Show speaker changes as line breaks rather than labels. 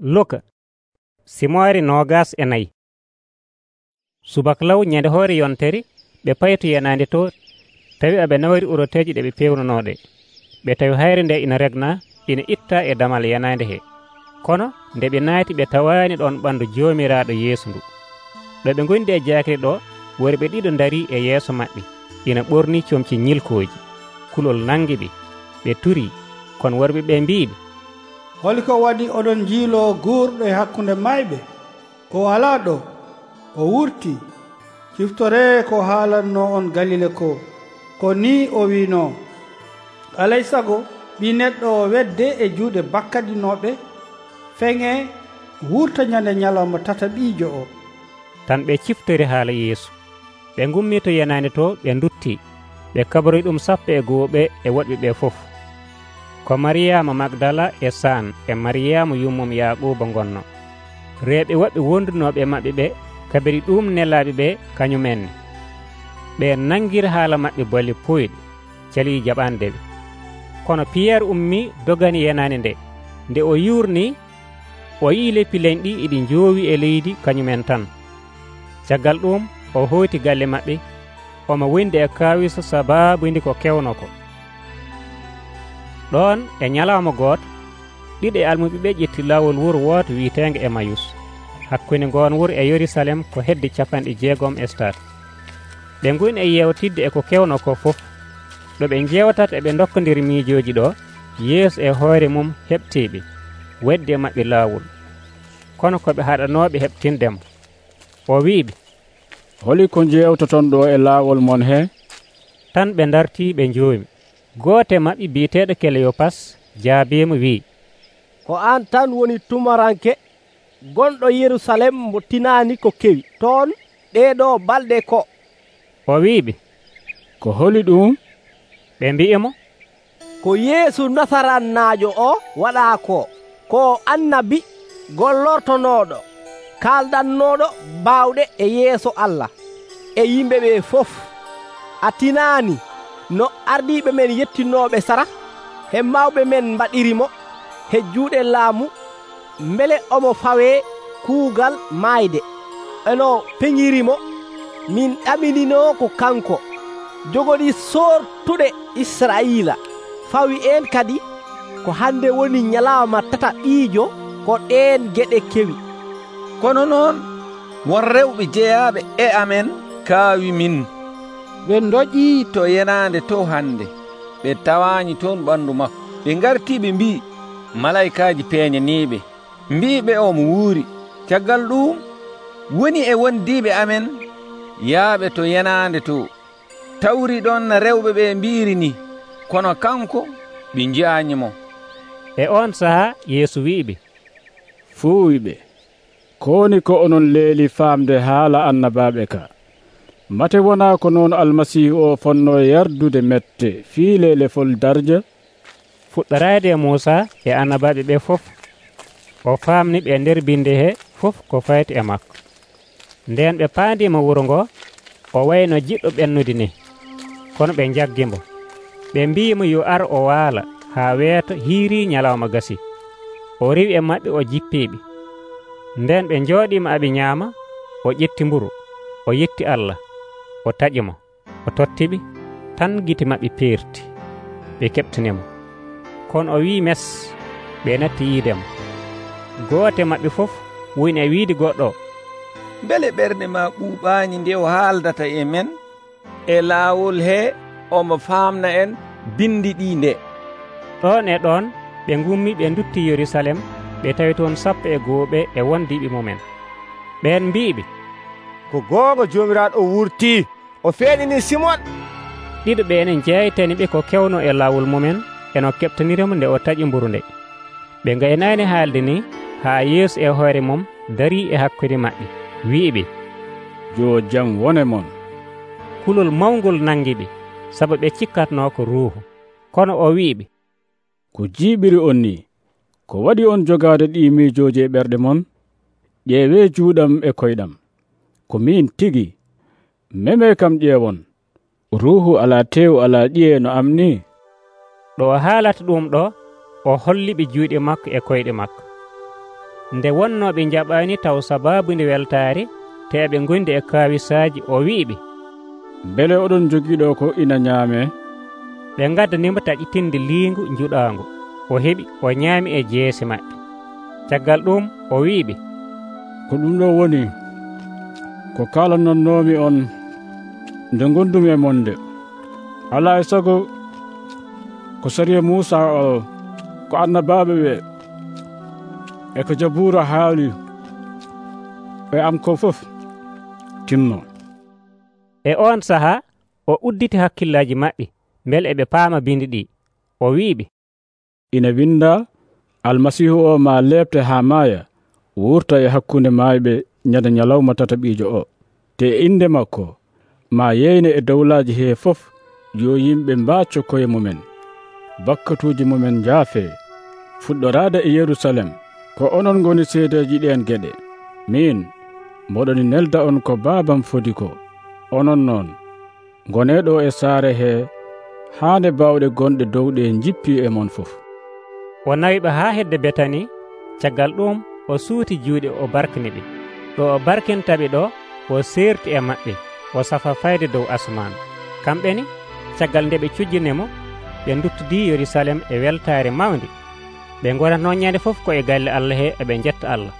Luka simoore nogas e nayi. Subaklaw ñande hoore yontere ɓe paytu yenande to tawi aɓe nawari uroteji ɗe ɓe pewnunoɗe ɓe tawi hayre nde ina regna ina itta e damal yenande he. Kono nde ɓe naati ɓe tawani ɗon ɓandu jomiraɗo yeesu ndu. Ɗo ɓe gondi e jakri ɗo worɓe ɗiɗo daari e yeeso maɓɓe. Ina ɓorni comci ñilkoji kulol nangi ɓe ɓe turi. Kono worɓe ɓe mbiɓe
holko waɗi oɗon jiilo guurɗo e hakkunde mayɓe o alaa ɗo o wurti ciftore ko haalanno on galile ko ko ni o wino alay sago ɓi neɗɗo o wedde e juuɗe bakkadinoɓe feŋe wurta ñande ñalawma tata ɓiijo o.
Tan ɓe ciftori haala yeeso ɓe gummi to yenani to ɓe dutti ɓe kabori ɗum sappo e gooɓe e woɗɓe ɓe fof. ko mariyama magdala e san e mariyama yummum yaquba gonno reɓe woɓɓe wondunoɓe maɓɓe ɓe kabiri ɗum nelaɓe ɓe kañumenne ɓe nangir haala maɓɓe bolle poyɗe cali jaɓandeɓe kono piyerre ummi dogani yenani nde nde o yurni o yi leppilen ɗi iɗi joowi e leydi kañumen tan. Caggal ɗum o hoyti galle maɓɓe omo wondi e kawiso sababude ko kewno ko ɗon e ñalawma gooto ɗiɗi e almuɓe ɓe ƴetti lawol wuuro wooto wiiteengo emayus hakkunde ngoon wuuro e yerusalem ko hedde capanɗe jeegom e stade. Ɓe nguyni e yewtidde eko kewno ko fof. Ɗo ɓe njewtata eɓe dokkodiri miijoji ɗo yeeso e hoore mum heɓteeɓe weddi e maɓɓe lawol kono koɓe haɗanoɓe heɓtindemo o wiɓe
holi ko jewtoton ɗo e lawol mon he
tan ɓe darti ɓe joomi goote maɓɓe biyeteɗo keleyopas jaabimo wi'i.
Ko an tan woni tumaranke gonɗo yerusalem mo tinani ko kewi. Toon ɗeɗo balɗe ko.
O wiɓe
ko holi ɗum
ɓe mbi'imo
ko yeesu nasarannajo o waɗa ko ko annabi gollortonoɗo kalɗannoɗo bawɗe e yeeso allah. E yimɓe ɓe fof a tinani no ardiɓe men yettinoɓe sara he mawɓe men mbaɗirimo he juuɗe laamu beele omo fawe kuugal maayde. Eno peñirimo min ɗaminino ko kanko jogori sortuɗe israila fawi en kadi ko hande woni ñalawma tata ɓiijo ko ɗen geɗe kewi.
Kono noon won rewɓe jeeyaɓe e amen kaawi min. ɓe doƴi to yenande to hande. Ɓe tawani toon ɓandu makko. Ɓe garti ɓe mbi malaikaji peeñaniɓe mbiɓe omo wuuri. Caggal ɗum woni e wondiɓe amen yaaɓe to yenande to. Tawri ɗon rewɓe ɓe mbiri ni. Kono kanko ɓe jiyanimo
e on saaha yeesu wiɓe
fuuwiɓe kowoni ko onon leeli famde haala annabaɓe ka. mate wona ko noon almasihu o fonno yardude mette fii lelefol darja.
Fuɗɗorayde e moussa e annabaɓe ɓe fof o faamni ɓe nder binde he fof ko fayti e makko. Nden ɓe paandima wuro ngo o wayno jiɗɗo ɓennude ni kono ɓe jaggimo ɓe mbimo yo ar o waala haa weeta hiiri ñalawma gasi. O rewi e maɓɓe o jippiɓe nden ɓe jooɗima aɓe ñaama o ƴetti mburo o yetti allah. o taƴimo o tottiɓe tan gite maɓɓe peerti ɓe keɓtanimo kono o wi mes ɓe natti yiidemo goote maɓɓe fof woni e wiide goɗɗo
beele ɓernde ma ɓuuɓaani nde o haaldata e men e laawol he omo faamna en bindi ɗi nde.
Ɗon e ɗon ɓe gummi ɓe dutti yerusalem ɓe tawi toon sappo e gooɓe e wondiɓe mumen. Ɓen mbiɓe
ko goonga joomiraaɗo o wurti o feeɗini simon.
Ɗiɗo ɓe ene jeeytani ɓe ko kewno e laawol mumen eno keɓtanirimo nde o taƴi mburu nde ɓe gaynani haalde ni haa yeesu e hoore mum dari e hakkude maɓɓe. Wi'iɓe
jo jam wone mon.
kulol mawgol nangi ɓe sabu ɓe cikkatno ko ruuhu. Kono o wi'iɓe
ko jiiɓiri on ni ko waɗi on jogaade ɗi miijooji e ɓerɗe mon? Ƴeewe juuɗam e koyɗam. Ko min tigi meme kam ƴeewon. Ruhu ala tew ala ƴiye no am ni.
Ɗo haalata ɗum ɗo o holliɓe juuɗe makko e koyɗe makko. Nde wonnoɓe jaɓani taw sababu nde weltare te ɓe gondi e kawisaji o wiɓe
beele oɗon jogiiɗo ko ina ñaame
ɓe gaddanimo taƴitinde liingu juɗangu o heɓi o ñaami e jeese maɓɓe. Caggal ɗum o wiɓe
ko ɗum ɗo woni ko kalanonnomi on nde gondumi e mon nde alaa e sago ko sariya muusa o ko annabaɓe ɓe e ko jabura haali e am ko fof timno
e on sahaa o udditi hakkillaji maɓɓe beele eɓe paama bindi ɗi o wiɓe
ina winda almasihu o ma lebte ha maaya wurta e hakkunde maayɓe ñande ñalawma tataɓiijo o. Te inde makko ma yeyne e dowlaji he fof yo yimɓe mbacco koye mumen. Bakkatuji mumen jaafe fuɗɗorade e yerusalem ko onon goni seedeji ɗen geɗe. Min mboɗoni nelda on ko babam fodi ko onon noon. Goneɗo e saare he haande bawɗe gonɗe dow ɗe jippi e mon fof.
O nawiɓe ha hedde betani caggal ɗum o suuti juuɗe o barkini ɓe ɗo o barkintaɓe ɗo o serti e maɓɓe. o safa fayde dow asman kamɓe ni caggal nde ɓe cujjinemo ɓe duttudi yerusalem e weltare mawde ɓe goratno ñande fof ko e galle allah he eɓe jetta allah.